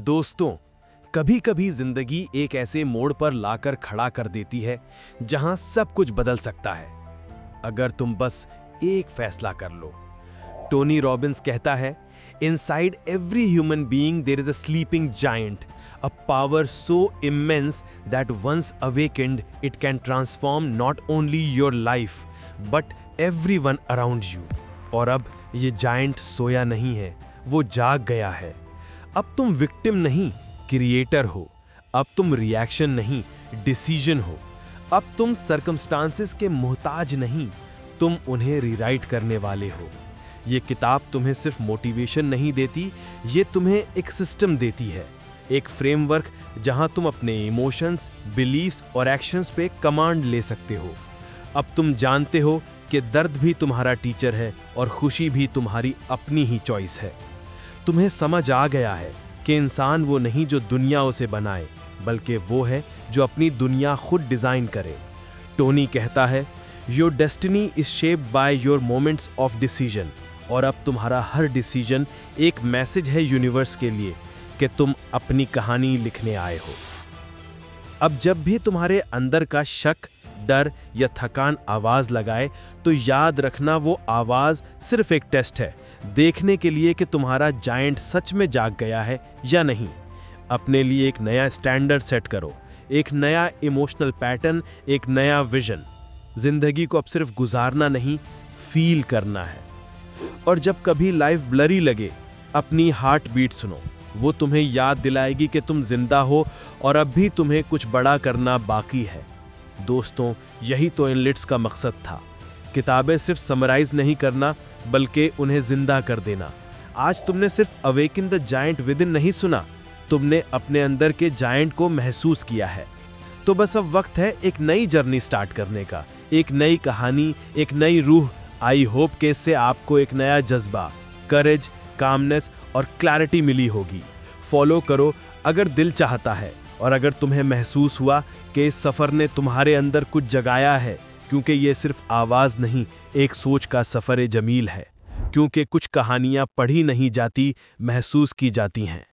दोस्तों कभी कभी ज़िंदगी एक ऐसे मोड़ पर लाकर खड़ा कर देती है, जहाँ सब कुछ बदल सकता है। अगर तुम बस एक फैसला कर लो। टोनी रॉबिन्स कहता है inside every human being there is a sleeping giant a power so immense that once awakened it can transform not only your life but everyone around you और अब ये जायंट सोया नहीं है, वो जाग गया है। अब तुम विक्टिम नहीं क्रिएटर हो। अब तुम रिएक्शन नहीं डिसीज़न हो। अब तुम सरकमस्टांसिस के मोहताज नहीं, तुम उन्हें रिराइट करने वाले हो। ये किताब तुम्हें सिर्फ़ मोटिवेशन नहीं देती, ये तुम्हें एक सिस्टम देती है। एक फ्रेमवर्क जहाँ तुम अपने इमोशंस बिलीव्स और एक्शंस पे कमांड ले सकते हो। अब तुम जानते हो कि दर्द भी तुम्हारा टीचर है और खुशी भी तुम्हारी अपनी ही चॉइस है। तुम्हें समझ आ गया है कि इंसान वो नहीं जो दुनिया उसे बनाए, बल्कि वो है जो अपनी दुनिया खुद डिज़ाइन करे। टोनी कहता है your destiny is shape by your moments of decision और अब तुम्हारा हर डिसीज़न एक मैसेज है यूनिवर्स के लिए कि तुम अपनी कहानी लिखने आए हो। अब जब भी तुम्हारे अंदर का शक डर या थकान आवाज़ लगाए तो याद रखना वो आवाज़ सिर्फ़ एक टेस्ट है। देखने के लिए कि तुम्हारा जायंट सच में जाग गया है या नहीं। अपने लिए एक नया स्टैंडर्ड सेट करो, एक नया इमोशनल पैटर्न एक नया विजन ज़िंदगी को अब सिर्फ़ गुजारना नहीं फील करना है। और जब कभी लाइफ ब्लरी लगे, अपनी हार्ट बीट सुनो। वो तुम्हें याद दिलाएगी कि तुम ज़िंदा हो और अब भी तुम्हें कुछ बड़ा करना बाकी है। दोस्तों, यही तो इन लिट्स का मकसद था। किताबें सिर्फ़ समराइज नहीं करना, बल्कि उन्हें ज़िंदा कर देना। आज तुमने सिर्फ़ awaken the giant within नहीं सुना, तुमने अपने अंदर के जायंट को महसूस किया है। तो बस अब वक्त है एक नई जर्नी स्टार्ट करने का, एक नई कहानी, एक नई रूह। आई होप के इससे आपको एक नया जज्बा करेज कामनेस और क्लैरिटी मिली होगी। फॉलो करो, अगर दिल चाहता है। और अगर तुम्हें महसूस हुआ कि इस सफ़र ने तुम्हारे अंदर कुछ जगाया है, क्योंकि ये सिर्फ़ आवाज़ नहीं, एक सोच का सफ़र जमील है, क्योंकि कुछ कहानियाँ पढ़ी नहीं जाती, महसूस की जाती हैं।